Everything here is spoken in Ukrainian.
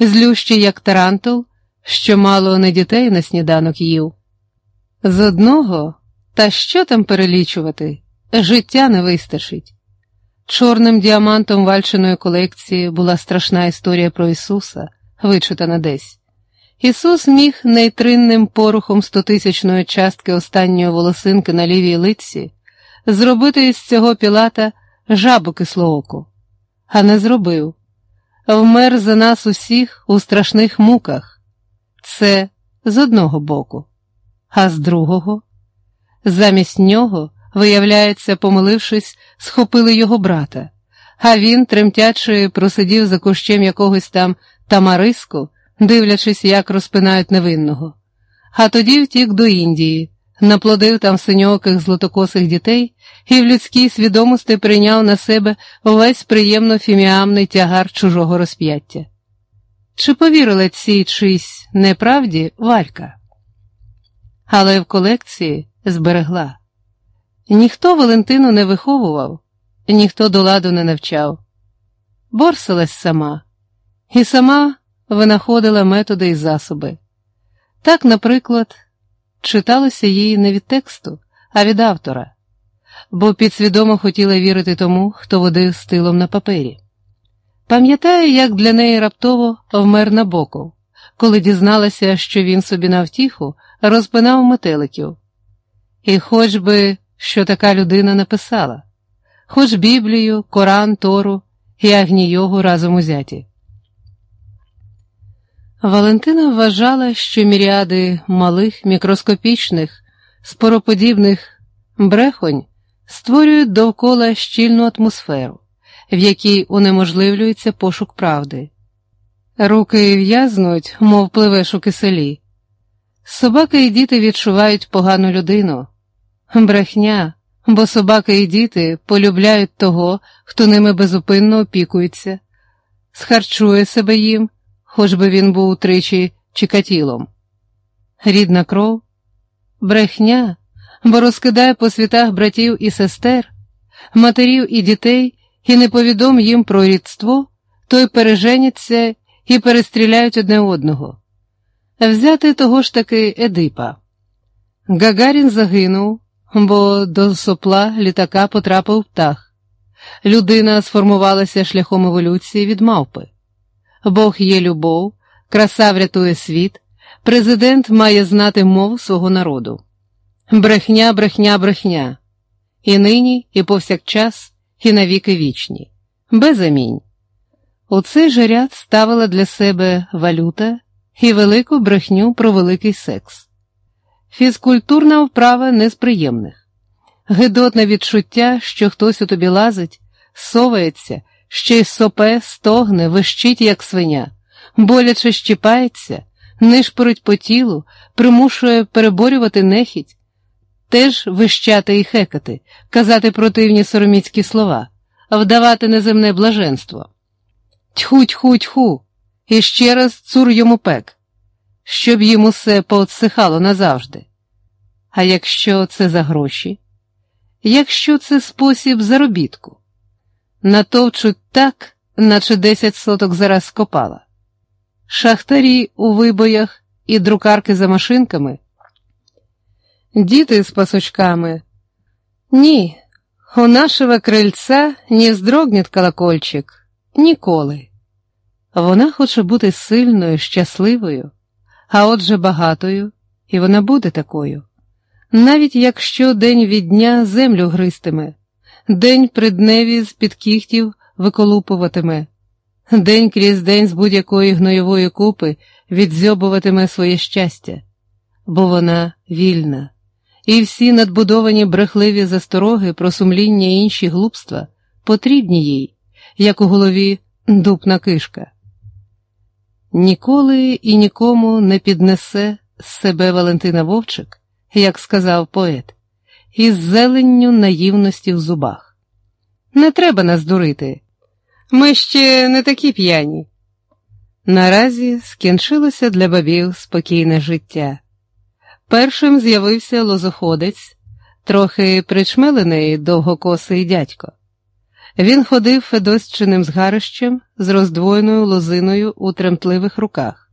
злющий, як тарантул, що мало не дітей на сніданок їв. З одного, та що там перелічувати, життя не вистачить. Чорним діамантом вальчиної колекції була страшна історія про Ісуса, вичитана десь. Ісус міг нейтринним порухом стотисячної частки останньої волосинки на лівій лиці зробити із цього пілата жабу кислооку, а не зробив. Вмер за нас усіх у страшних муках. Це з одного боку, а з другого. Замість нього, виявляється, помилившись, схопили його брата, а він, тремтячи, просидів за кущем якогось там тамариску дивлячись, як розпинають невинного. А тоді втік до Індії, наплодив там синьоких злотокосих дітей і в людській свідомості прийняв на себе увесь приємно фіміамний тягар чужого розп'яття. Чи повірила цій чийсь неправді Валька? Але в колекції зберегла. Ніхто Валентину не виховував, ніхто до ладу не навчав. Борсилась сама, і сама винаходила методи і засоби. Так, наприклад, читалося їй не від тексту, а від автора, бо підсвідомо хотіла вірити тому, хто водив стилом на папері. Пам'ятаю, як для неї раптово вмер Набоков, коли дізналася, що він собі на втіху розпинав метеликів. І хоч би що така людина написала, хоч Біблію, Коран, Тору і Агнійогу разом узяті. Валентина вважала, що міріади малих, мікроскопічних, спороподібних брехонь створюють довкола щільну атмосферу, в якій унеможливлюється пошук правди. Руки в'язнуть, мов пливеш у киселі. Собаки і діти відчувають погану людину, брехня, бо собаки і діти полюбляють того, хто ними безупинно опікується, схарчує себе їм хоч би він був тричі чекатілом. Рідна кров, брехня, бо розкидає по світах братів і сестер, матерів і дітей і не повідом їм про рідство, той переженяться і перестріляють одне одного. Взяти того ж таки Едипа. Гагарін загинув, бо до сопла літака потрапив птах. Людина сформувалася шляхом еволюції від мавпи. Бог є любов, краса врятує світ, президент має знати мову свого народу. Брехня, брехня, брехня. І нині, і повсякчас, і навіки вічні. Без амінь. У цей же ряд ставила для себе валюта і велику брехню про великий секс. Фізкультурна вправа не з гидотне відчуття, що хтось у тобі лазить, совається ще й сопе, стогне, вищить, як свиня, боляче щіпається, нишпорить по тілу, примушує переборювати нехідь, теж вищати і хекати, казати противні сороміцькі слова, вдавати неземне блаженство. Тьху, тьху, тьху, і ще раз цур йому пек, щоб йому все поотсихало назавжди. А якщо це за гроші? Якщо це спосіб заробітку? Натовчуть так, наче десять соток зараз скопала. Шахтарі у вибоях і друкарки за машинками. Діти з пасочками. Ні, у нашого крильця не здрогнет колокольчик ніколи. Вона хоче бути сильною, щасливою, а отже багатою, і вона буде такою, навіть якщо день від дня землю гристиме день при дневі з під кіхтів виколупуватиме, день крізь день з будь-якої гноєвої купи відзьобуватиме своє щастя, бо вона вільна, і всі надбудовані брехливі застороги про сумління і інші глупства потрібні їй, як у голові дупна кишка. Ніколи і нікому не піднесе з себе Валентина Вовчик, як сказав поет із зеленню наївності в зубах. Не треба нас дурити. Ми ще не такі п'яні. Наразі скінчилося для бабів спокійне життя. Першим з'явився лозоходець, трохи причмелений довгокосий дядько. Він ходив федосчиним згарищем з роздвоєною лозиною у тремтливих руках.